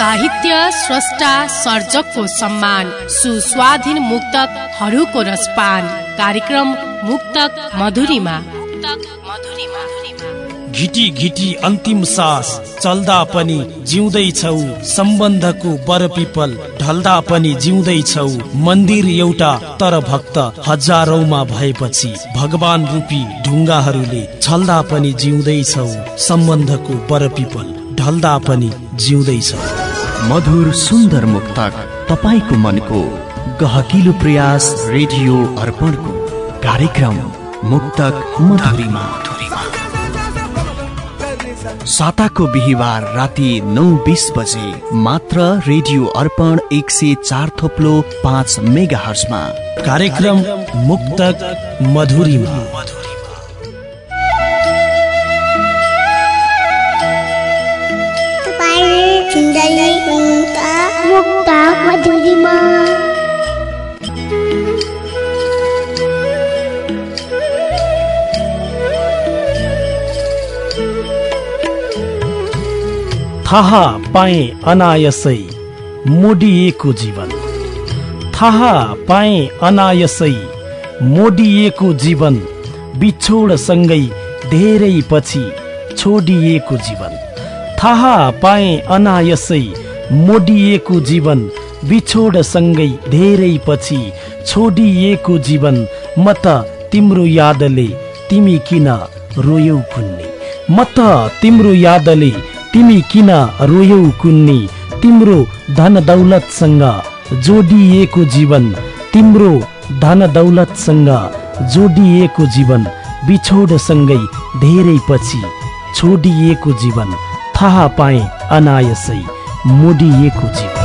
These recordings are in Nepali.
साहित्य स्रष्टा सर्जकको सम्मान सुस्वाधीन मुक्तकहरूको रसपान कार्यक्रम मुक्तक मधुरीमा। घिटी घिटी अन्तिम सास चल्दा पनि जिउँदैछौ सम्बन्धको बर पिपल ढल्दा पनि जिउँदैछौ मन्दिर एउटा तर भक्त हजारौंमा भएपछि भगवान रूपी ढुङ्गाहरूले छल्दा पनि जिउँदैछौ सम्बन्धको बर पिपल ढल्दा पनि जिउँदैछौ मधुर सुन्दर मुक्तक तपाईँको मनको गहकिलो प्रयास रेडियो अर्पणको कार्यक्रम मुक्तक मधुरीमा। साताको बिहिबार राति नौ बिस बजे मात्र रेडियो अर्पण एक सय चार थोप्लो पाँच मेगा हर्समा कार्यक्रम मुक्तक मधुरीमा। मुक्त थाहा पाए अनायसै मोडिएको जीवन। थाहा पाए अनायसै मोडिएको जीवन बिछोडसँगै धेरै पछि छोडिएको जीवन। थाहा पाए अनायसै मोडिएको जीवन बिछोडसँगै धेरै पछि छोडिएको जीवन। म त तिम्रो यादले तिमी किन रोयौ कुन्नी म त तिम्रो यादले तिमी किन रोयौ कुन्नी? तिम्रो धन दौलतसँग जोडिएको जीवन। तिम्रो धन दौलतसँग जोडिएको जीवन। बिछोडसँगै धेरै पछि छोडिएको जीवन। थाहा पाए अनायसै मोडिएको जीवन।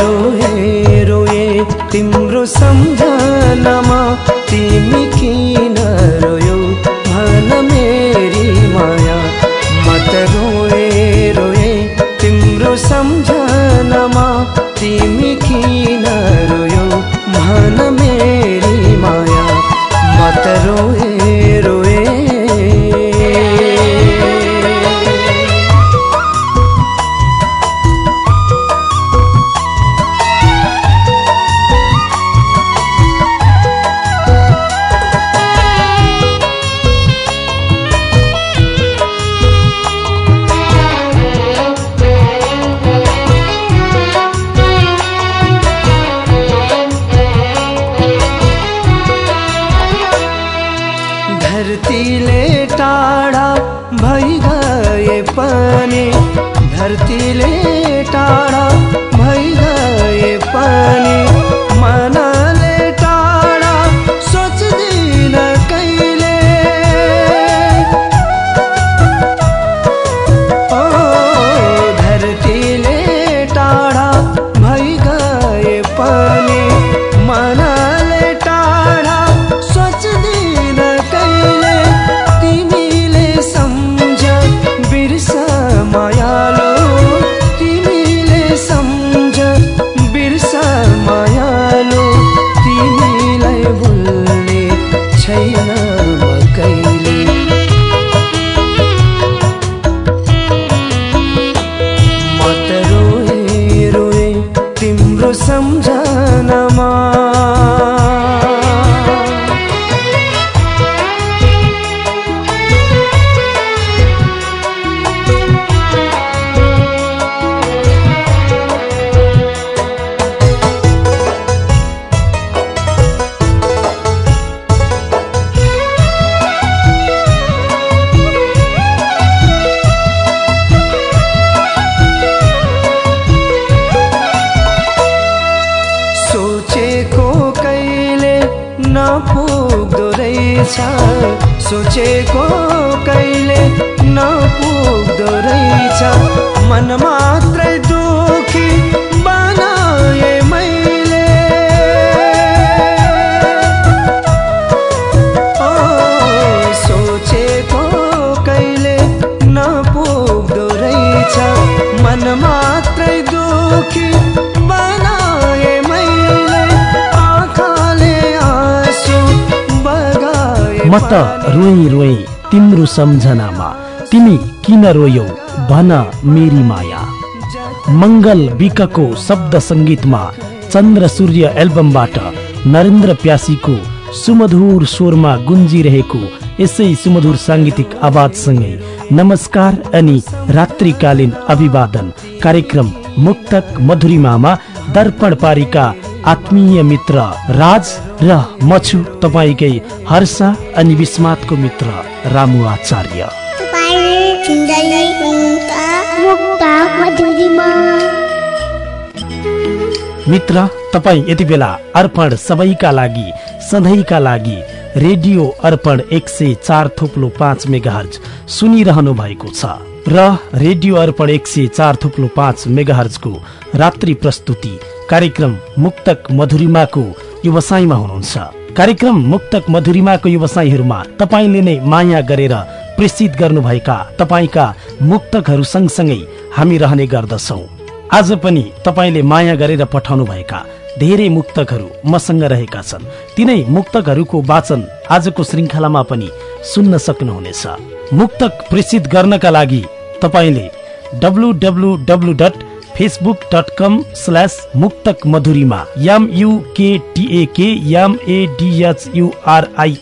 रोए रोए तिम्रो सम्झनामा तिमी किन रोयौ? तिमी म त रोई रोई तिम्रो सम्झनामा। तिमी किन रोयौ? भन मेरी माया। मङ्गल विकको शब्द सङ्गीतमा चन्द्र सूर्य एल्बमबाट नरेन्द्र प्यासीको सुमधुर स्वरमा गुन्जिरहेको यसै सुमधुर साङ्गीतिक आवाजसँगै नमस्कार अनि रात्रिकालीन अभिवादन कार्यक्रम मुक्तक मधुरिमामा दर्पण पारिका आत्मीय मित्र राज र म छु तपाईँकै हर्ष अनि विस्मातको मित्र रामु आचार्य। मित्र तपाईँ यति बेला अर्पण सबैका लागि सधैँका लागि रेडियो अर्पण एक सय चार थोप्लो पाँच मेगाहर्ज सुनिरहनु भएको छ र रेडियो अर्पण एक सय चार थुप्लो पाँच मेगाहर्जको रात्रि प्रस्तुति कार्यक्रम मुक्तक मधुरिमाको व्यवसायमा हुनुहुन्छ। कार्यक्रम मुक्तक मधुरिमाको व्यवसायहरूमा तपाईँले नै माया गरेर प्रेषित गर्नुभएका तपाईँका मुक्तकहरू सँगसँगै हामी रहने गर्दछौँ। आज पनि तपाईँले माया गरेर पठाउनु भएका धेरै मुक्तकहरू मसँग रहेका छन्। तिनै मुक्तकहरूको वाचन आजको श्रृङ्खलामा पनि सुन्न सक्नुहुनेछ। मुक्तक प्रेषित गर्नका लागि तपाईँले W W W dot Facebook dot com slash Muktak Madhurima याम युकेटिएके याम एडिएचयुआरआई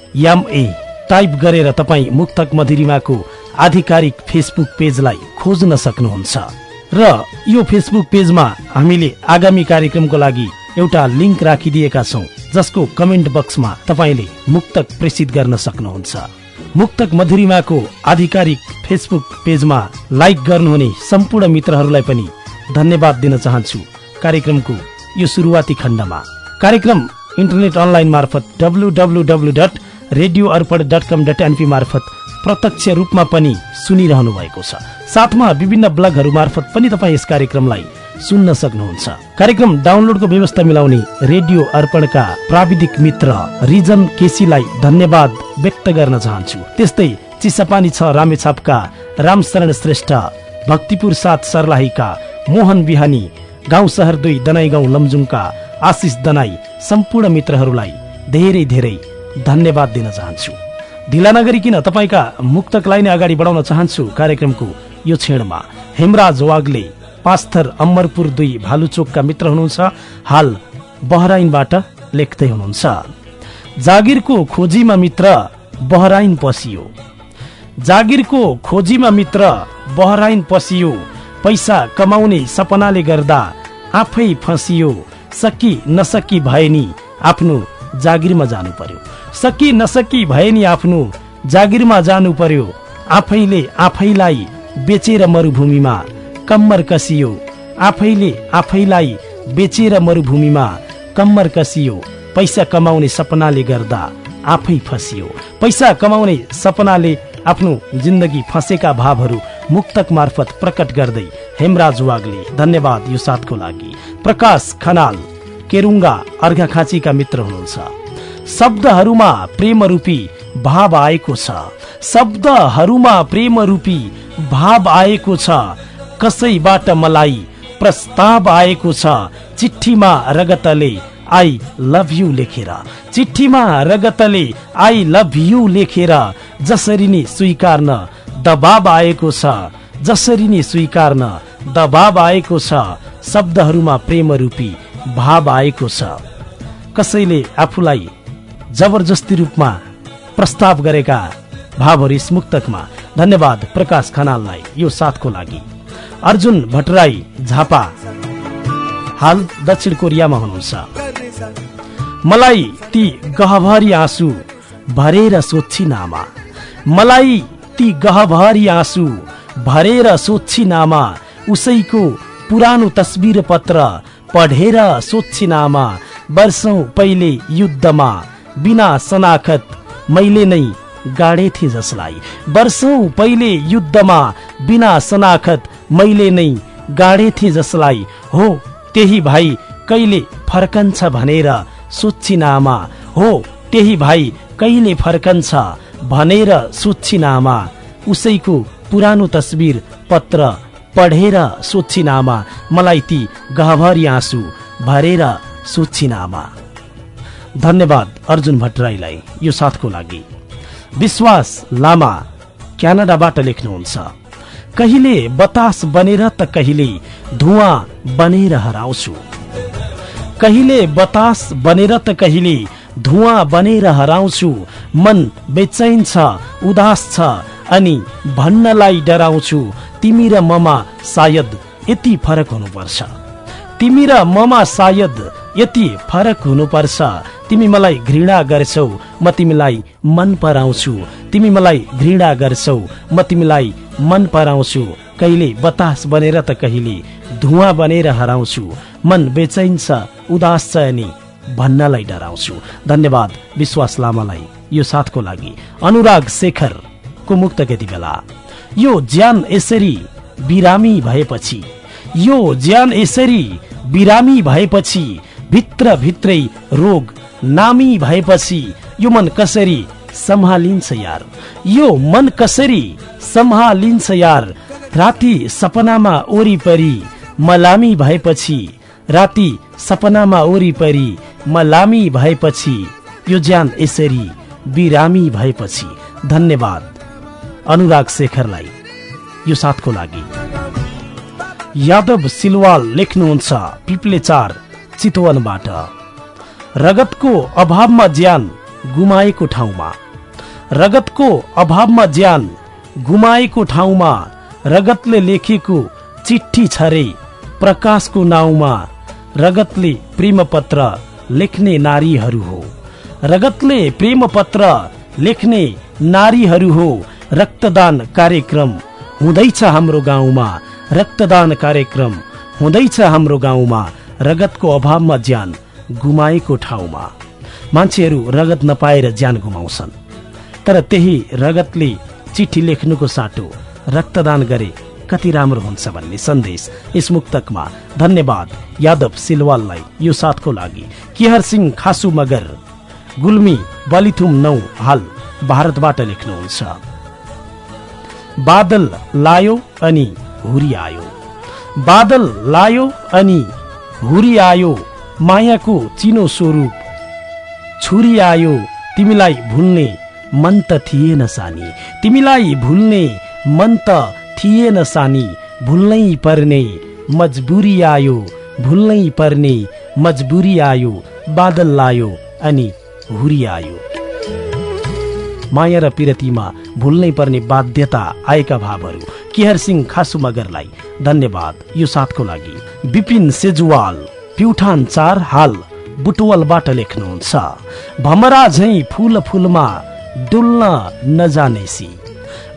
ए टाइप गरेर तपाईँ मुक्तक मधुरिमाको आधिकारिक फेसबुक पेजलाई खोज्न सक्नुहुन्छ। र यो फेसबुक पेजमा हामीले आगामी कार्यक्रमको लागि एउटा लिङ्क राखिदिएका छौँ जसको कमेन्ट बक्समा तपाईँले मुक्तक प्रेषित गर्न सक्नुहुन्छ। मुक्तक मधुरिमाको आधिकारिक फेसबुक पेजमा लाइक गर्नुहुने सम्पूर्ण मित्रहरूलाई पनि धन्यवाद दिन चाहन्छु। कार्यक्रमको यो सुरुवाती खण्डमा। कार्यक्रम इन्टरनेट अनलाइन मार्फत W dot radio Arpan dot com dot NP मार्फत प्रत्यक्ष रूपमा पनि सुनिरहनु भएको छ। साथमा विभिन्न ब्लगहरू मार्फत पनि तपाईँ यस कार्यक्रमलाई सुन्न सक्नुहुन्छ। कार्यक्रम डाउनलोडको व्यवस्था मिलाउने रेडियो अर्पणका प्राविधिक मित्र रिजन केसीलाई धन्यवाद व्यक्त गर्न चाहन्छु। त्यस्तै चिसापानी छ रामेछापका रामशरण श्रेष्ठ भक्तिपुर साथ सर्लाहीका मोहन बिहानी गाउँ सहर दुई दनाई गाउँ लमजुङका आशिष दनाई सम्पूर्ण मित्रहरूलाई धेरै धेरै धन्यवाद दिन चाहन्छु। ढिला नगरिकन तपाईँका मुक्तकलाई नै अगाडि बढाउन चाहन्छु? कार्यक्रमको यो क्षणमा हेमराज वागले पाँचथर अम्बरपुर दुई भालुचोकका मित्र हुनुहुन्छ। हाल बहराइनबाट लेख्दै हुनुहुन्छ। जागिरको खोजीमा मित्र बहराइन पसियो जागिरको खोजीमा मित्र बहराइन पसियो। पैसा कमाउने सपनाले गर्दा आफै फसियो। सकी नसकी भए नि आफ्नो जागिरमा जानु पर्यो सकी नसकी भए नि आफ्नो जागिरमा जानु पर्यो आफैले आफैलाई बेचेर मरुभूमिमा कम्मर कसियो। आफैले आफैलाई बेचेर मरुभूमिमा कम्मर कसियो। पैसा कमाउने सपनाले गर्दा आफै फसियो। पैसा कमाउने सपनाले आफ्नो जिन्दगी फसेका भावहरू मुक्तक मार्फत प्रकट गर्दै हेमराज वागले धन्यवाद यो साथको लागि। प्रकाश खनाल केरुङ्गा अर्घाखाँचीका मित्र हुनुहुन्छ। शब्दहरूमा प्रेम रूपी भाव आएको छ। शब्दहरूमा प्रेम रूपी भाव आएको छ। कसैबाट मलाई प्रस्ताव आएको छ। चिठीमा रगतले आई लभ यु लेखेर। चिठीमा रगतले आई लभ यु लेखेर जसरी नि स्वीकार्न दबाब आएको छ। जसरी नि स्वीकार्न दबाब आएको छ। शब्दहरूमा प्रेम रूपी भाव आएको छ। कसैले आफूलाई जबरजस्ती रूपमा प्रस्ताव गरेका भावहरू यस मुक्तकमा। धन्यवाद प्रकाश खनाललाई यो साथको लागि। अर्जुन भट्टराई झापा हाल दक्षिण कोरियामा हुनुहुन्छ। मलाई ती गहभरी आँसु भरेर सोध्छी नामा। मलाई ती गहभरी आँसु भरेर सोध्छी नामा उसैको पुरानो तस्बिर पत्र पढेर सोध्छी नामा वर्षौं पहिले युद्धमा बिना सनाखत मैले नै गाडेथे जसलाई। वर्षौं पहिले युद्धमा बिना सनाखत मैले नै गाडेथे जसलाई। हो त्यही भाइ कहिले फर्कन्छ भनेर सोचिन आमा हो त्यही भाइ कहिले फर्कन्छ भनेर सोचिन आमा उसैको पुरानो तस्बिर पत्र पढेर सोचिन आमा मलाई ती गहभरी आँसु भरेर सोचिन आमा धन्यवाद अर्जुन भट्टराईलाई यो साथको लागि। विश्वास लामा क्यानाडाबाट लेख्नुहुन्छ कहिले बतास बनेर त कहिले धुवा बनेर हराउँछु। कहिले बतास बनेर त कहिले धुवा बनेर हराउँछु। मन बेचैन छ उदास छ अनि भन्नलाई डराउँछु। तिमी र ममा सायद यति फरक हुनुपर्छ। तिमी र ममा सायद यति फरक हुनुपर्छ। तिमी मलाई घृणा गर्छौ म तिमीलाई मन पराउँछु। तिमी मलाई घृणा गर्छौ म तिमीलाई मन पराउँछु। कहिले बतास बनेर त कहिले धुवा बनेर हराउँछु। मन बेचैन छ उदास छ अनि भन्नलाई डराउँछु। धन्यवाद विश्वास लामालाई। यो साथको लागि अनुराग शेखरको मुक्त यति बेला। यो ज्यान यसरी बिरामी भएपछि यो ज्यान यसरी बिरामी भएपछि भित्र भित्रै रोग नामी भएपछि यो मन कसरी सम्हालिन्छ यार? यो मन कसरी सम्हालिन्छ यार? राति सपनामा ओरिपरि मलामी भएपछि राति सपनामा ओरिपरि मलामी भएपछि यो ज्यान यसरी बिरामी भएपछि। धन्यवाद। अनुराग शेखरलाई यो साथको लागि। यादव सिलवाल लेख्नुहुन्छ पिप्ले चार चितवनबाट। रगतको अभावमा ज्यान गुमाएको ठाउँमा। रगतको अभावमा ज्यान गुमाएको ठाउँमा। रगतले लेखेको चिठी छ रे प्रकाशको नाउँमा। रगतले प्रेम पत्र लेख्ने नारीहरू हो। रगतले प्रेम पत्र लेख्ने नारीहरू हो। रक्तदान कार्यक्रम हुँदैछ हाम्रो गाउँमा। रक्तदान कार्यक्रम हुँदैछ हाम्रो गाउँमा। रगतको अभावमा ज्यान गुमाएको ठाउँमा। मान्छेहरू रगत नपाएर ज्यान गुमाउँछन्। तर त्यही रगतले चिठी लेख्नुको साटो रक्तदान गरे। कति राम्रो हुन्छ भन्ने सन्देश यस मुक्तकमा। धन्यवाद यादव सिलवाललाई यो साथको लागि। केहर सिंह खासु मगर। गुल्मी बलिथुम नौ हाल भारतबाट लेख्नुहुन्छ। बादल लायो अनि हुरी आयो बादल लायो अनि हुरी आयो मायाको चिनो स्वरूप छुरी आयो तिमीलाई भुल्ने मन त थिएन सानी। तिमीलाई भुल्ने मन त थिएन सानी भुल्नै पर्ने। मजबुरी आयो भुल्नै पर्ने। मजबुरी आयो बादल लायो अनि हुरी आयो। माया र पिरतीमा भुल्नै पर्ने बाध्यता आएका भावहरू। केहर सिंह खासु मगरलाई धन्यवाद। यो साथको लागि विपिन सेजुवाल प्युठान चार हाल बुटवलबाट लेख्नुहुन्छ। भमरा झै फुल फुलमा डुल्न नजानेसी।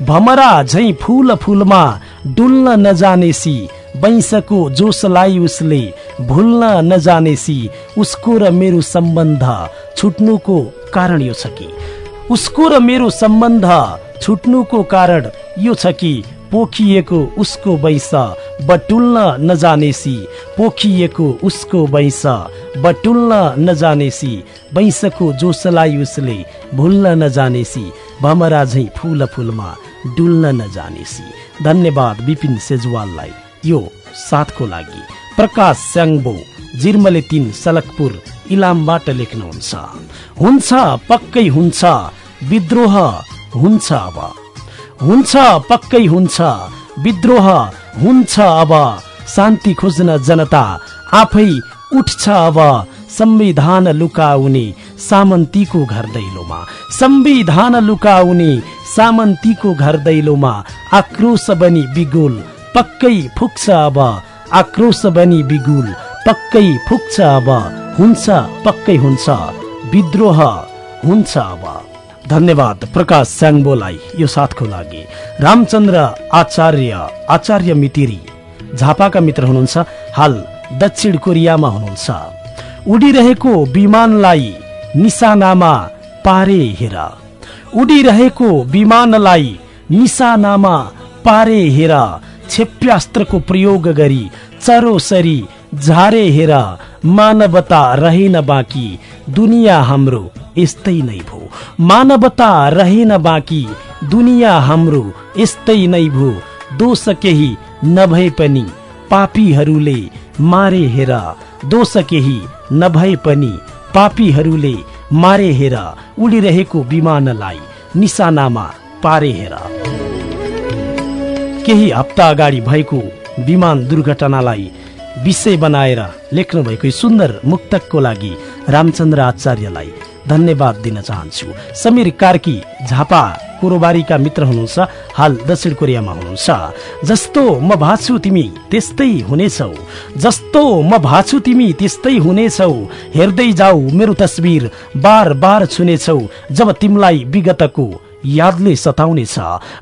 भमरा झै फुल फुलमा डुल्न नजानेसी बैंसको जोसलाई उसले भुल्न नजानेसी उसको र मेरो सम्बन्ध छुट्नुको कारण यो छ कि? उसको र मेरो सम्बन्ध छुट्नुको कारण यो छ कि पोखिएको उसको वैश बटुल्न नजानेसी पोखिएको उसको वैश बटुल्न नजानेसी वैशको जोसलाई उसले भुल्न नजानेसी भमरा झै फुल फुलमा डुल्न नजानेसी। धन्यवाद विपिन सेजवाललाई। यो साथको लागि प्रकाश स्याङ्बो जिर्मले तिन सलकपुर इलामबाट लेख्नुहुन्छ। हुन्छ पक्कै हुन्छ। विद्रोह हुन्छ अब। हुन्छ पक्कै हुन्छ। विद्रोह हुन्छ अब। शान्ति खोज्न जनता आफै उठ्छ अब। संविधान लुकाउने सामन्तीको घर दैलोमा। संविधान लुकाउने सामन्तीको घर दैलोमा आक्रोश बनी बिगुल पक्कै फुक्छ अब। आक्रोश बनी बिगुल पक्कै फुक्छ अब। हुन्छ पक्कै हुन्छ। विद्रोह हुन्छ अब। धन्यवाद प्रकाश स्याङ्बोलाई यो साथको लागि। रामचन्द्र आचार्य आचार्य मितिरी। झापाका मित्र हुनुहुन्छ। हाल दक्षिण कोरियामा हुनुहुन्छ। उडिरहेको विमानलाई निशानामा पारे हेर। उडिरहेको विमानलाई निशानामा पारे हेर। क्षेप्यास्त्रको प्रयोग गरी चरोसरी झारे हेर। मानवता रहेन बाँकी दुनियाँ हाम्रो यस्तै नै भो। मानवता रहेन बाँकी दुनियाँ हाम्रो यस्तै नै भो। दोष केही नभए पनि पापीहरूले मारे हेर दोष केही नभए पनि पापीहरूले मारे हेर उडिरहेको विमानलाई निशानामा पारे हेर। केही हप्ता अगाडि भएको विमान दुर्घटनालाई विषय बनाएर लेख्नु भएको सुन्दर मुक्तकको लागि रामचन्द्र आचार्यलाई धन्यवाद दिन चाहन्छु। समीर कार्की झापा। कोरोबारीका मित्र हुनुहुन्छ हाल दक्षिण कोरियामा हुनुहुन्छ। जस्तो म भाछु तिमी त्यस्तै हुनेछौ। जस्तो म भाछु तिमी त्यस्तै हुनेछौ। हेर्दै जाऊ मेरो तस्बिर बार बार छुनेछौ। जब तिमीलाई विगतको यादले सताउनेछ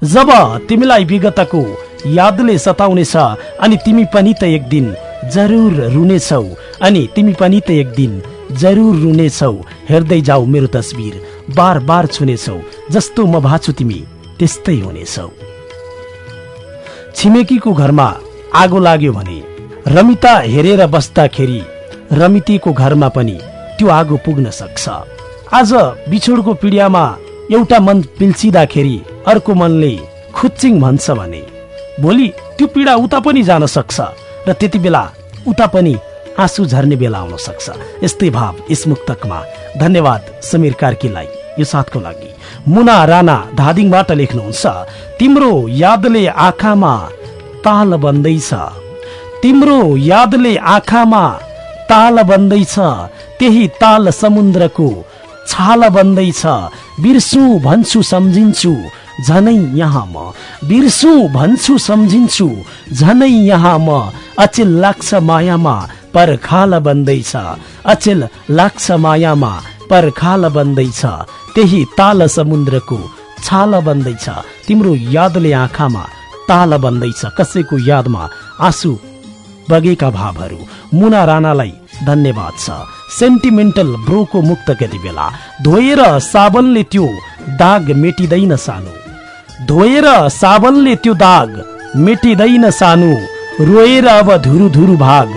जब तिमीलाई विगतको यादले सताउनेछ अनि तिमी पनि त एक दिन जरुर रुनेछौ। अनि तिमी पनि त एक दिन जरुर रुनेछौ। हेर्दै जाऊ मेरो तस्बिर बार बार छुनेछौ जस्तो म भाछु तिमी त्यस्तै हुनेछौ। छिमेकीको घरमा आगो लाग्यो भने रमिता हेरेर बस्दाखेरि रमितीको घरमा पनि त्यो आगो पुग्न सक्छ। आज बिछोडको पिडियामा एउटा मन पिल्सिँदाखेरि अर्को मनले खुच्चिङ भन्छ भने भोलि त्यो पीडा उता पनि जान सक्छ र त्यति बेला उता पनि आँसु झर्ने बेला आउन सक्छ। यस्तै भाव यस मुक्तकमा। धन्यवाद समीर कार्कीलाई यो साथको लागि। मुना राणा धादिङबाट लेख्नुहुन्छ तिम्रो यादले आँखामा ताल बन्दैछ। तिम्रो यादले आँखामा ताल बन्दैछ। त्यही ताल समुद्रको छाल बन्दैछ। बिर्सु भन्छु सम्झिन्छु झनै यहाँ म। बिर्सु भन्छु सम्झिन्छु झनै यहाँ म। अचेल लाग्छ मायामा पर्खाल बन्दैछ। अचेल लाग्छ मायामा पर्खाल बन्दैछ। त्यही ताल समुद्रको छाल बन्दैछ। तिम्रो यादले आँखामा ताल बन्दैछ। कसैको यादमा आँसु बगेका भावहरू। मुना राणालाई धन्यवाद छ। सेन्टिमेन्टल ब्रोको मुक्त कति बेला। धोएर साबनले त्यो दाग मेटिँदैन सानो। धोएर साबनले त्यो दाग मेटिँदैन सानो। रोएर अब धुरु धुरु भाग।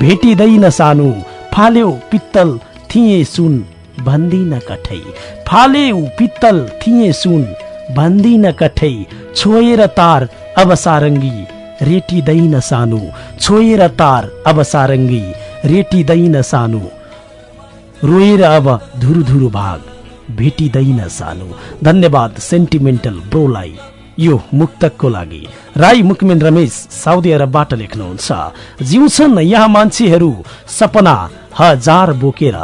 भेटिँदैन सानो। फाल्यो पित्तल थिए सुन भन्दिन कठै। फाल्यो पित्तल थिए सुन भन्दिन कठै। छोएर तार अब सारङ्गी रेटिँदैन सानो। छोएर तार अब सारङ्गी रेटिँदैन सानो। रोएर अब धुरु धुरु भाग भेटिँदैन सानो। धन्यवाद सेन्टिमेन्टल ब्रोलाई। यो मुक्तकको लागि। राई मुकमेन रमेश साउदी अरबबाट लेख्नुहुन्छ जिउँछन् यहाँ मान्छेहरू सपना हजार बोकेर।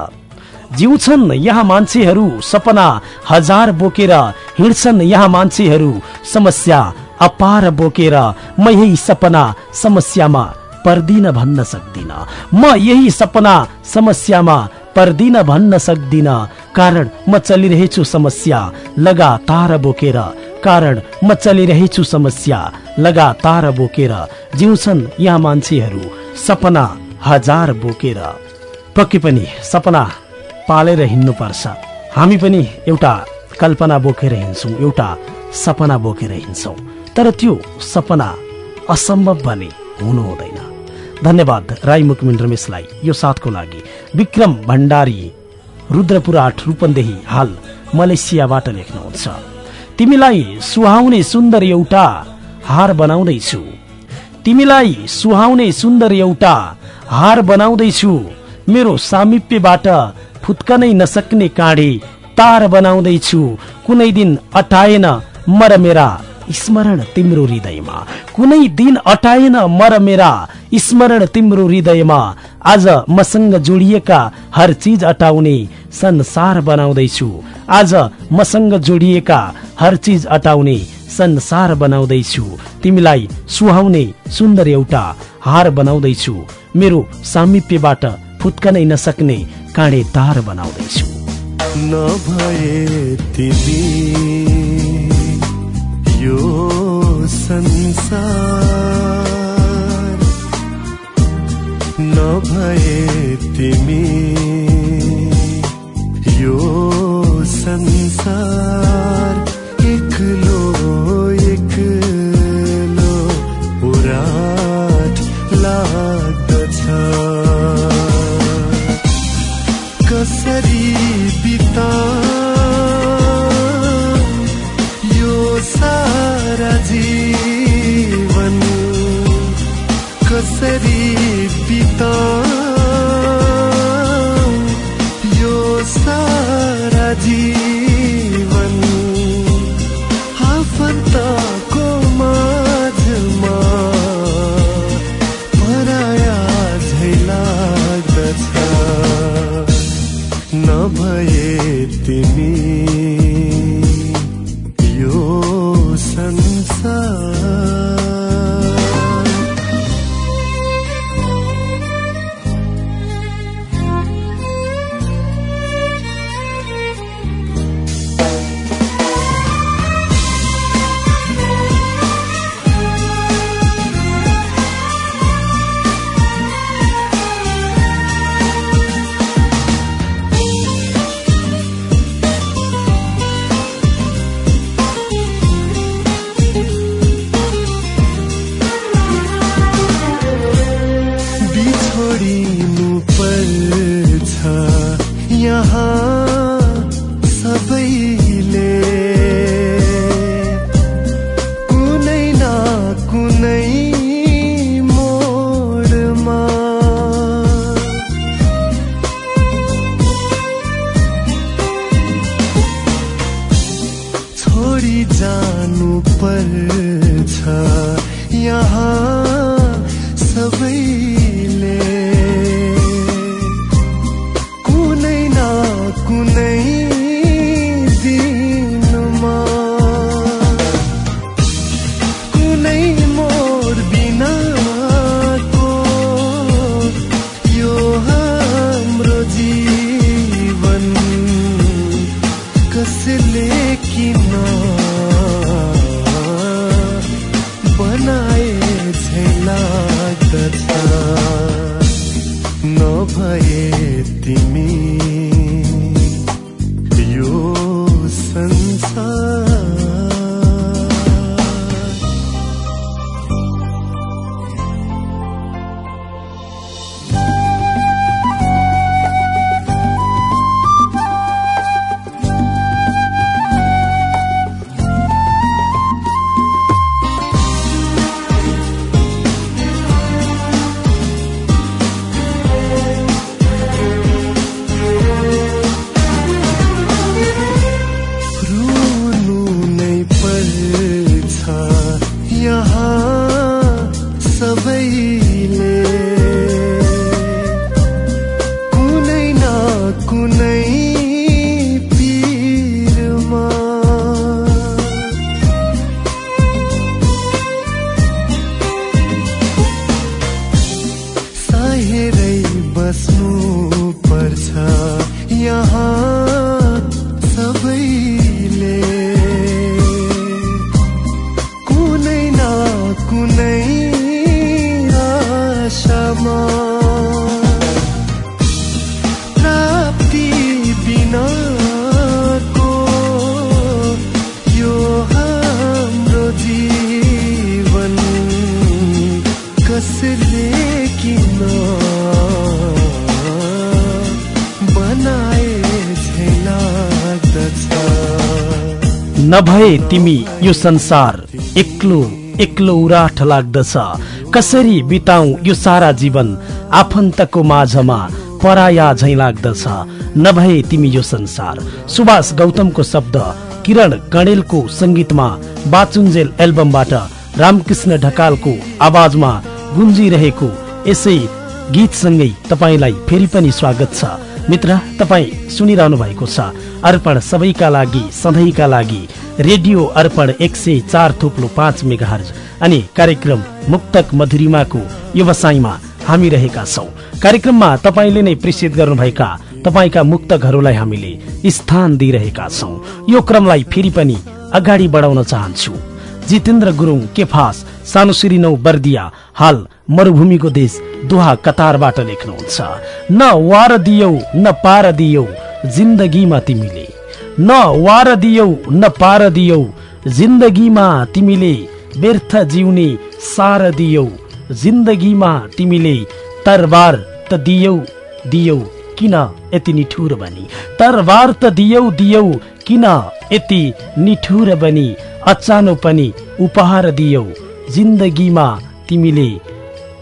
जिउँछन् यहाँ मान्छेहरू सपना हजार बोकेर। हिँड्छन् यहाँ मान्छेहरू समस्या अपार बोकेर। म यही सपना समस्यामा पर्दिन भन्न सक्दिन। म यही सपना समस्यामा पर्दिन भन्न सक्दिन। कारण म चलिरहेछु समस्या लगातार बोकेर। कारण म चलिरहेछु समस्या। लगातार बोकेर जिउँछन् यहाँ मान्छेहरू। सपना हजार बोकेर। पक्कै पनि सपना पालेर हिँड्नुपर्छ। हामी पनि एउटा कल्पना बोकेर हिँड्छौँ एउटा सपना बोकेर हिँड्छौँ। तर त्यो सपना असम्भव भने हुनु हुँदैन। धन्यवाद राई मुकमिन रमेशलाई यो साथको लागि। विक्रम भण्डारी रुद्रपुराट रूपन्देही हाल मलेसियाबाट लेख्नुहुन्छ। तिमीलाई सुहाउने सुन्दर एउटा हार बनाउँदैछु। तिमीलाई सुहाउने सुन्दर एउटा हार बनाउँदैछु। मेरो सामिप्यबाट फुत्कनै नसक्ने काँडे तार बनाउँदैछु। कुनै दिन अटाएन मर मेरा स्मरण तिम्रो हृदयमा। कुनै दिन अटाएन मर मेरा स्मरण तिम्रो हृदयमा। आज मसँग जोडिएका हर चिज अटाउने संसार बनाउँदैछु। आज मसँग जोडिएका हर चिज अटाउने संसार बनाउँदैछु। तिमीलाई सुहाउने सुन्दर एउटा हार बनाउँदैछु। मेरो सामिप्यबाट फुत्कनै नसक्ने काँडे तार बनाउँदैछु यो संसार नभए तिमी यो संसार एक्लो एक्लो उराट लाग्दछ। कसरी बिता सारा जीवन नभए तिमी यो संसार एक्लो एक्लो उराठ लाग्दछ। कसरी बिताउ यो सारा जीवन? आफन्तको माझमा पराया झै लाग्दछ। नभए तिमी यो संसार। सुभाष गौतमको शब्द किरण कणेलको संगीतमा बाचुन्जेल एल्बमबाट रामकृष्ण ढकालको आवाजमा गुन्जिरहेको यसै गीतसँगै तपाईँलाई फेरि पनि स्वागत छ। मित्र तपाईँ सुनिरहनु भएको छ। अर्पण सबैका लागि सधैँका लागि रेडियो अर्पण एक सय चार थुप्लो पाँच मेगाहर्ज अनि कार्यक्रम मुक्तक मधुरिमाको व्यवसायमा हामी रहेका छौँ। कार्यक्रममा तपाईँले नै प्रेसित गर्नुभएका तपाईँका मुक्तकहरूलाई हामीले स्थान दिइरहेका छौँ। यो क्रमलाई फेरि पनि अगाडि बढाउन चाहन्छु। जितेन्द्र गुरुङ केफास सानो सिरिनौ बर्दिया हाल मरुभूमिको देश दोहा कतारबाट लेख्नुहुन्छ। न वार दियौ न पार दियौ जिन्दगीमा तिमीले। न वार दियौ न पार दियौ जिन्दगीमा तिमीले व्यर्थ जिउने सार दियौ जिन्दगीमा तिमीले तरबार त दियौ दियौ। किन यति निठुर बनी? तरबार त दियौ दियौ। किन यति निठुर बनी? अचानो पनि उपहार दियौ। जिन्दगीमा तिमीले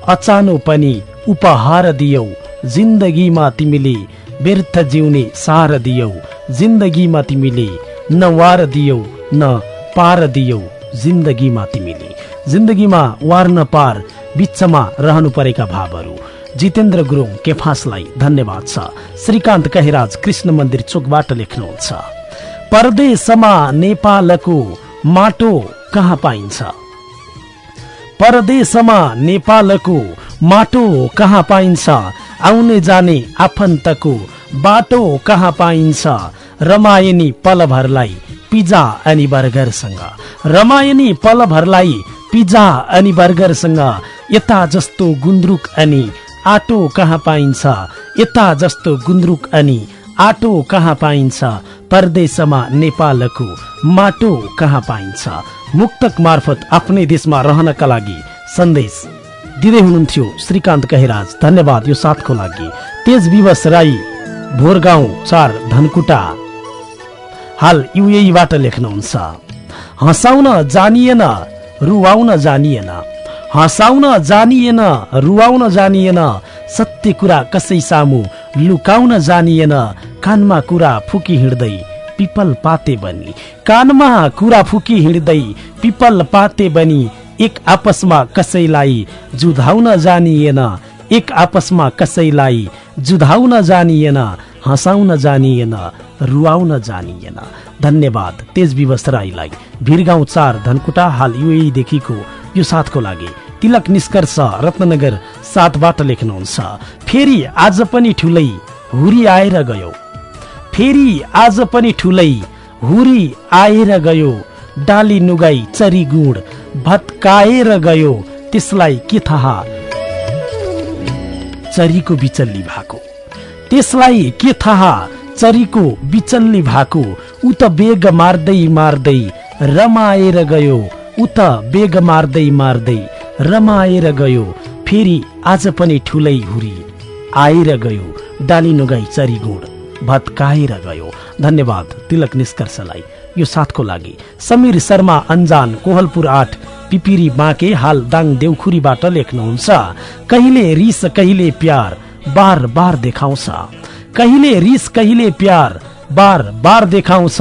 अचानो पनि उपहार दियौ। जिन्दगीमा तिमीले व्यर्थ जिउने सार दियौ। जिन्दगीमा तिमीले न वार दियौ न पार दियौ जिन्दगीमा तिमीले। जिन्दगीमा वार न पार बिचमा रहनु परेका भावहरू। जितेन्द्र गुरुङ केफासलाई धन्यवाद छ। श्रीकान्त कहिराज कृष्ण मन्दिर चोकबाट लेख्नुहुन्छ। परदेशमा नेपालको माटो कहाँ पाइन्छ? परदेशमा नेपालको माटो कहाँ पाइन्छ? आउने जाने आफन्तको बाटो कहाँ पाइन्छ? रमायनी पलभरलाई पिज्जा अनि बर्गरसँग। रमायनी पलभरलाई पिज्जा अनि बर्गरसँग यता जस्तो गुन्द्रुक अनि आटो कहाँ पाइन्छ? यता जस्तो गुन्द्रुक अनि आटो कहाँ पाइन्छ? परदेशमा नेपालको माटो कहाँ पाइन्छ? मुक्तक मार्फत आफ्नै देशमा रहनका लागि सन्देश दिँदै हुनुहुन्थ्यो श्रीकान्त कहिराज। धन्यवाद यो साथको लागि। तेज विवश राई भोरगाउँ चार धनकुटा। हाल युएबाट लेख्नुहुन्छ हँसाउन जानिएन रुवाउन जानिएन। हँसाउन जानिएन रुवाउन जानिएन। सत्य कुरा कसै सामु लुकाउन जानिएन। कानमा कुरा फुकी हिँड्दै पिपल पाते बनी। कानमा कुरा फुकी हिँड्दै पिपल पाते बनी। एक आपसमा कसैलाई जुधाउन जानिएन। एक आपसमा कसैलाई जुधाउन जानिएन हँसाउन जानिएन रुवाउन जानिएन। धन्यवाद तेज विवश राईलाई। भिरगाउँ चार धनकुटा हाल युएदेखिको यो साथको लागि। तिलक निष्कर्ष रत्नगर सातबाट लेख्नुहुन्छ। फेरि आज पनि ठुलै हुरी आएर गयो। फेरि आज पनि ठुलै हुरी आएर गयो। डाली नुगाई चरी गुण भत्काएर गयो। त्यसलाई के थाहा चरीको बिचल्ली भएको। त्यसलाई के थाहा चरीको बिचल्ली भएको? ऊ बेग मार्दै मार्दै रमाएर गयो। ऊ त बेग मार्दै मार्दै रमाएर गयो। फेरि आज पनि ठुलै हुरी आएर गयो। डाली नुगाई चरी गुण भत्काएर गयो। धन्यवाद तिलक निष्कर्षलाई। यो साथको लागि समीर शर्मा अन्जान कोहलपुर आठ पिपिरी बाँके हाल दाङ देउखुरीबाट लेख्नुहुन्छ। कहिले रिस कहिले प्यार बार बार देखाउँछ। कहिले रिस कहिले प्यार बार बार देखाउँछ।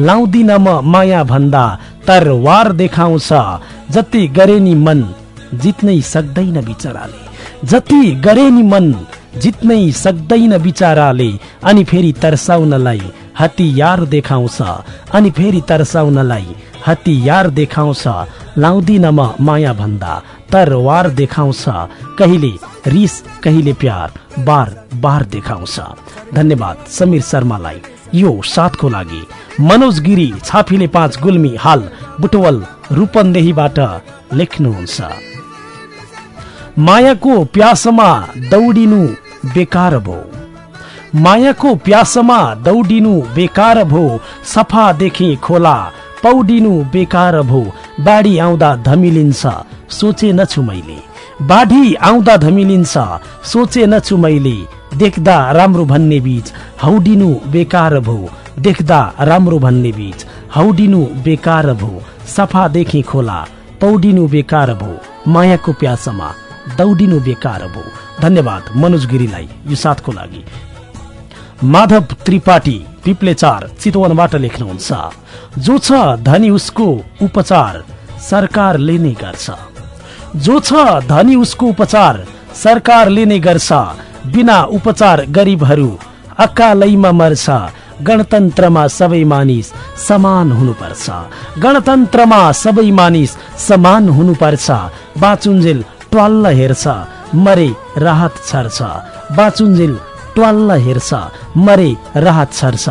लाउँदिन म माया भन्दा तरवार देखाउँछ। जति गरे नि मन जित्नै सक्दैन बिचराले। जति गरे नि मन जित्नै सक्दैन बिचराले। अनि फेरि तर्साउनलाई हतियार देखाउँछ। अनि फेरि तर्साउनलाई हतियार देखाउँछ। लाउँदिन म माया भन्दा तरवार देखाउँछ। कहिले रिस कहिले प्यार बार बार देखाउँछ। धन्यवाद समीर शर्मालाई। यो साथको लागि मनोज गिरी छाफीले पाँच गुल्मी हाल बुटवल रूपन्देहीबाट लेख्नुहुन्छ। मायाको प्यासमा दौडिनु बेकार भो। मायाको प्यासमा दौडिनु बेकार भो। सफा देखे खोला पौडिनु बेकार भो बाढी आउँदा धमिलिन्छ सोचे नछु मैले। बाढी आउँदा धमिलिन्छ सोचे नछु मैले देख्दा राम्रो भन्ने बीच हौडिनु बेकार भो देख्दा राम्रो भन्ने बीच हौडिनु बेकार भो सफा देखे खोला पौडिनु बेकार भो मायाको प्यासमा दौडिनु बेकार भो। धन्यवाद मनोज गिरीलाई यो साथको लागि। माधव त्रिपाठी। पिप्ले चार चितवनबाट लेख्नुहुन्छ जो छ धनी उसको उपचार सरकारले नै गर्छ। जो छ धनी उसको उपचार सरकारले नै गर्छ। बिना उपचार गरिबहरू अकालैमा मर्छ। गणतन्त्रमा सबै मानिस समान हुनुपर्छ। गणतन्त्रमा सबै मानिस समान हुनुपर्छ। बाचुन्जेल ट्वाल्ल हेर्छ मरे राहत छर्छ। बाचुन्जेल ट्वाल्ल हेर्छ मरे राहत छर्छ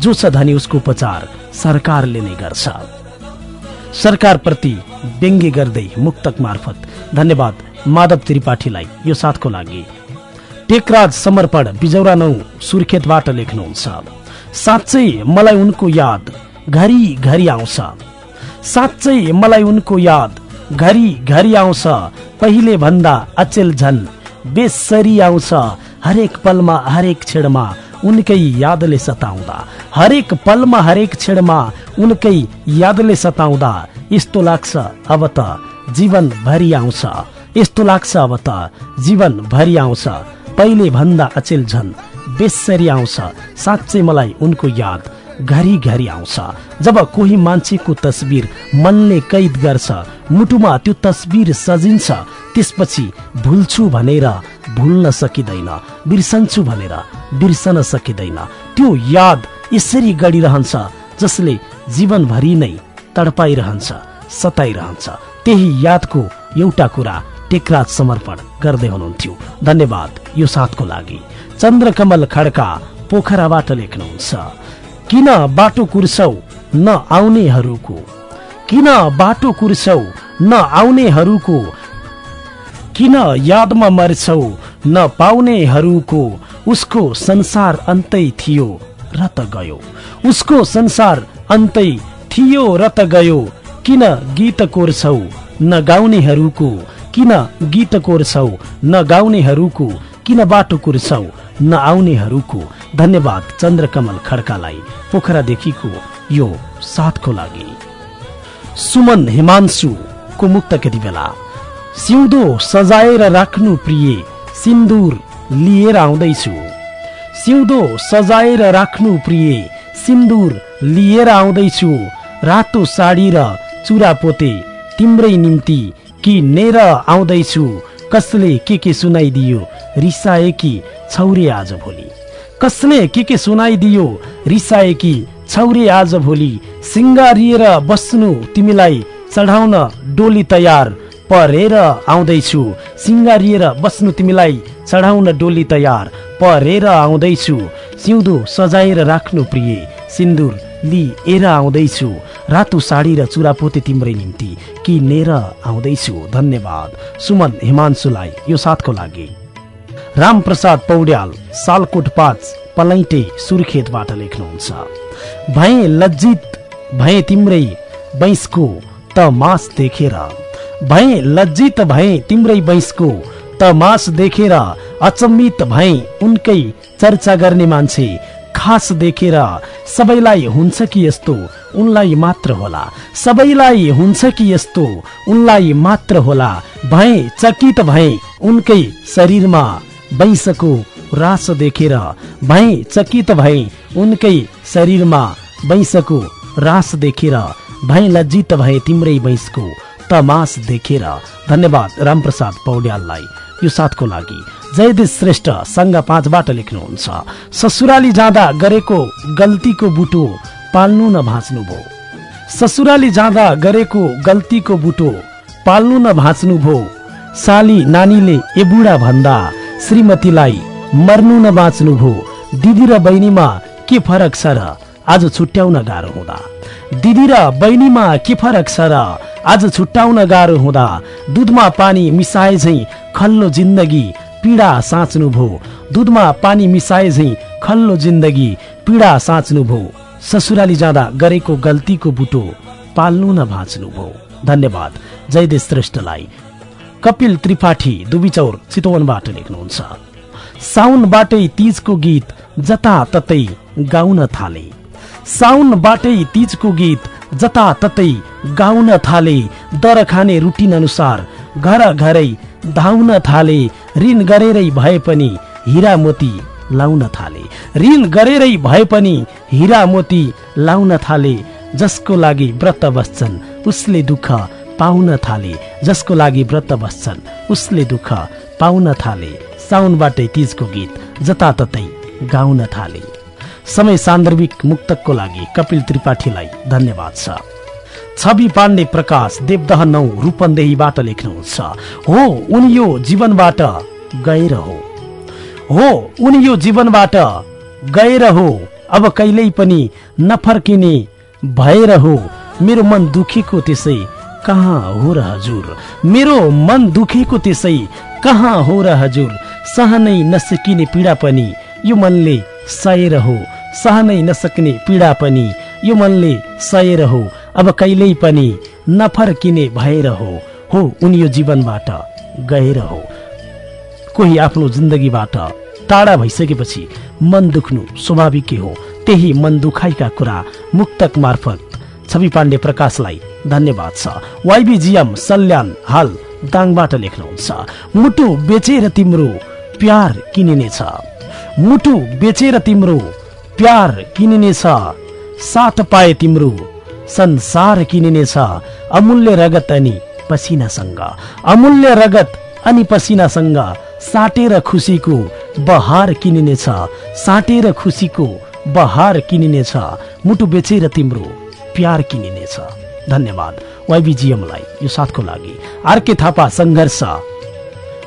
जो छ धनी उसको उपचार सरकारले नै गर्छ। सरकारप्रति व्यङ्ग्य गर्दै मुक्तक मार्फत धन्यवाद माधव त्रिपाठीलाई यो साथको लागि। टेकराज समर्पण बिजौरा नौ सुर्खेतबाट लेख्नुहुन्छ। साँच्चै मलाई उनको याद घरि घरि आउँछ। साँच्चै मलाई उनको याद घरि घरि आउँछ। पहिले भन्दा अचेल झन बेसरी आउँछ। हरेक पलमा हरेक छेडमा उनकै यादले सताउँदा। हरेक पलमा हरेक छेडमा उनकै यादले सताउँदा। यस्तो लाग्छ अब त जीवन भरि आउँछ। यस्तो लाग्छ अब त जीवन भरि आउँछ। पहिले भन्दा अचेल झन बेसरी आउँछ। साँच्चै मलाई उनको याद घरि घरि आउँछ। जब कोही मान्छेको तस्बिर मनले कैद गर्छ मुटुमा त्यो तस्बिर सजिन्छ त्यसपछि भुल्छु भनेर भुल्न सकिँदैन बिर्सन्छु भनेर बिर्सन सकिँदैन। त्यो याद यसरी गडिरहन्छ जसले जीवनभरि नै तडपाइरहन्छ सताइरहन्छ। त्यही यादको एउटा कुरा टेकराज समर्पण गर्दै हुनुहुन्थ्यो। धन्यवाद यो साथको लागि। चन्द्रकमल खड्का पोखराबाट लेख्नुहुन्छ। किन बाटो कुर्छौ न आउनेहरूको? किन बाटो कुर्छौ न आउनेहरूको? किन यादमा मर्छौ न पाउनेहरूको? उसको संसार अन्तै थियो र त गयो। उसको संसार अन्तै थियो र त गयो। किन गीत कोर्छौ न गाउनेहरूको? किन गीत कोर्छौ न गाउनेहरूको? किन बाटो कुर्छौ न धन्यवाद चन्द्रकमल खड्कालाई पोखरादेखिको यो साथको लागि। सुमन हिमांशुको मुक्त कति बेला। सिउँदो सजाएर राख्नु प्रिय सिन्दुर लिएर आउँदैछु। सिउँदो सजाएर राख्नु प्रिय सिन्दुर लिएर आउँदैछु। रातो साडी र चुरा पोते तिम्रै निम्ति किनेर आउँदैछु। कसले के के सुनाइदियो रिसाएकी छौरे आज भोलि। कसले के के सुनाइदियो? रिसाएकी छौरे आज भोलि सिङ्गारिएर बस्नु तिमीलाई चढाउन डोली तयार। परेर आउँदैछु सिङ्गारिएर बस्नु तिमीलाई चढाउन डोली तयार। परेर आउँदैछु सिउँदो सजाएर राख्नु प्रिय। सिन्दुर लिएर आउँदैछु रातो साडी र चुरापोते तिम्रै निम्ति। किनेर आउँदैछु धन्यवाद। सुमन हिमांशुलाई यो साथको लागि। रामप्रसाद पौड्याल सालकोट पाँच पलैटे सुर्खेतबाट लेख्नुहुन्छ। भए लज्जित भए तिम्रै बैंसको त मास देखेर। भए लज्जित भए तिम्रै बैंसको त मास देखेर। अचम्मित भए उनकै चर्चा गर्ने मान्छे खास देखेर। सबैलाई हुन्छ कि यस्तो उनलाई मात्र होला। सबैलाई हुन्छ कि यस्तो उनलाई मात्र होला। भए चकित भए उनकै शरीरमा। बैंसको रास देखेर भए चकित भए उनकै शरीरमा बैंसको रास देखेर भए लज्जित भए तिम्रै बैंसको तमास देखेर। धन्यवाद रामप्रसाद पौड्याललाई यो साथको लागि। जयदेश श्रेष्ठ सङ्घ पाँचबाट लेख्नुहुन्छ ससुराली जाँदा गरेको गल्तीको बुटो पाल्नु न भाँच्नु भो ससुराली जाँदा गरेको गल्तीको बुटो पाल्नु न भाँच्नु भो साली नानीले ए भन्दा श्रीमतीलाई मर्नु न बाँच्नु भो। दिदी र बहिनीमा के फरक छ र? आज छुट्याउन गाह्रो हुँदा। दिदी र बहिनीमा के फरक छ र? आज छुट्याउन गाह्रो हुँदा। दुधमा पानी मिसाए झै खल्लो जिन्दगी पीडा साँच्नु भो। दुधमा पानी मिसाए झै खल्लो जिन्दगी पीडा साँच्नु भो। ससुराली जाँदा गरेको गल्तीको बुटो पाल्नु न भाँच्नु भो। धन्यवाद। जयदेश श्रेष्ठलाई। कपिल त्रिपाठी दुबिचौर चितवनबाट लेख्नुहुन्छ। साउनबाटै तीजको गीत जताततै गाउन थाले। साउनबाटै तीजको गीत जताततै गाउन थाले। दर खाने रुटिन अनुसार घर घरै धाउन थाले। ऋण गरेरै भए पनि हिरा मोती लाउन थाले। ऋण गरेरै भए पनि हिरा मोती लाउन थाले। जसको लागि व्रत बस्छन् उसले दुःख पाउन थाले जसको लागि व्रत बस्छन्। उसले दुःख पाउन थाले। साउनबाटै तीजको गीत जताततै गाउन थाले। समय सान्दर्भिक मुक्तकको लागि कपिल त्रिपाठीलाई धन्यवाद छ। छवि पाण्डे प्रकाश देवदह नौ रूपन्देहीबाट लेख्नुहुन्छ। हो उनी यो जीवनबाट गएर हो। हो उनी यो जीवनबाट गएर हो। अब कहिल्यै पनि नफर्किने भएर हो। मेरो मन दुखेको त्यसै कहाँ हो र हजुर? मेरो मन दुखेको त्यसै कहाँ हो र हजुर? सहनै नसकिने पीडा पनि यो मनले सहेर हो। सहनै नसक्ने पीडा पनि यो मनले सहेर हो। अब कहिल्यै पनि नफर्किने भएर हो। हो उनी यो जीवनबाट गएर हो। कोही आफ्नो जिन्दगीबाट टाढा भइसकेपछि मन दुख्नु स्वाभाविकै हो। त्यही मन दुखाइका कुरा मुक्तक मार्फत छवि पाण्डे प्रकाशलाई धन्यवाद छ। वाइबिजिएम सल्यान हाल दाङबाट लेख्नुहुन्छ। मुटु बेचेर तिम्रो प्यार किनिनेछ मुटु बेचेर तिम्रो प्यार किनिनेछ साथ पाए तिम्रो संसार किनिनेछ अमूल्य रगत अनि पसिनासँग। अमूल्य रगत अनि पसिनासँग साटेर खुसीको बहार किनिनेछ साटेर खुसीको बहार किनिनेछ मुटु बेचेर तिम्रो प्यार किनिनेछ। धन्यवाद। वाइबिजिएमलाई यो साथको लागि। आरके थापा सङ्घर्ष।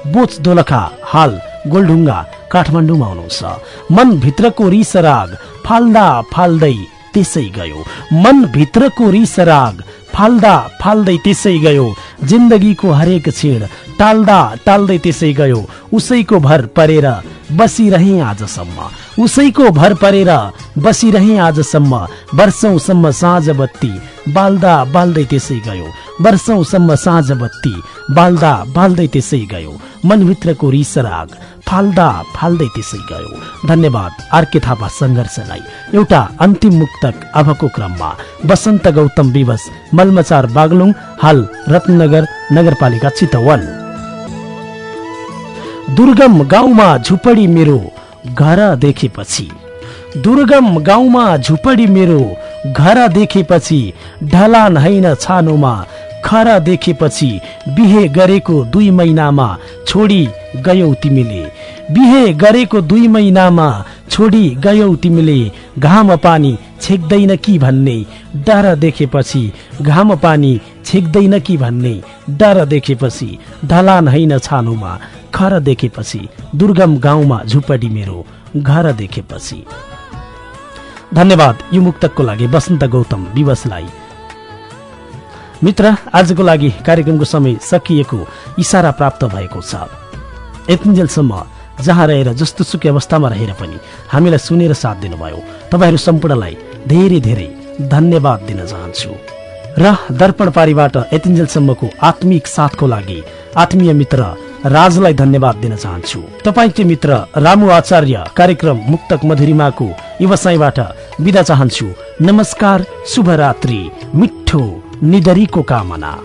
बोच दोलखा हाल गोलढुङ्गा काठमाडौँमा हुनुहुन्छ। मनभित्रको रिस राग फाल्दा फाल्दै त्यसै गयो। मनभित्रको रिस राग फाल्दा फाल्दै त्यसै गयो। जिन्दगीको हरेक क्षण टाल्दा टाल्दै त्यसै गयो। उसैको भर परेर बसिरहे आजसम्म। उसैको भर परेर बसिरहे आजसम्म। वर्षौसम्म साँझ बत्ती बाल्दा बाल्दै त्यसै गयो। वर्षौसम्म साँझ बत्ती बाल्दा बाल्दै त्यसै गयो। मनभित्रको रिस राग फाल्दा फाल्दै त्यसै गयो धन्यवाद आरके थापा सङ्घर्षलाई। एउटा अन्तिम मुक्तक अबको क्रममा वसन्त गौतम विवश मलमचार बागलुङ हाल रत्नगर नगरपालिका चितवन। दुर्गम गाउँमा झुपडी मेरो घर देखेपछि दुर्गम गाउँमा झुपडी मेरो घर देखेपछि ढलान होइन छानोमा खर देखेपछि बिहे गरेको दुई महिनामा छोडी गयौ तिमीले। बिहे गरेको दुई महिनामा छोडी गयौ तिमीले। घाम पानी छेक्दैन कि भन्ने डर देखेपछि घाम पानी छेक्दैन कि भन्ने डर देखेपछि ढलान होइन छानुमा खर देखेपछि दुर्गम गाउँमा झुपडी मेरो घर देखेपछि। धन्यवाद यो मुक्तकको लागि वसन्त गौतम विवशलाई। मित्र आजको लागि कार्यक्रमको समय सकिएको इसारा प्राप्त भएको छ। यतिन्जेलसम्म जहाँ रहेर जस्तो सुकै अवस्थामा रहेर पनि हामीलाई सुनेर साथ दिनुभयो। तपाईँहरू सम्पूर्णलाई धेरै धेरै धन्यवाद दिन चाहन्छु। र दर्पण पारीबाट यतिन्जेलसम्मको आत्मिक साथको लागि आत्मीय मित्र राजलाई धन्यवाद दिन चाहन्छु। तपाईँको मित्र रामु आचार्य कार्यक्रम मुक्तक मधुरिमाको व्यवसायबाट बिदा चाहन्छु। नमस्कार शुभरात्रि मिठो निधरीको कामना।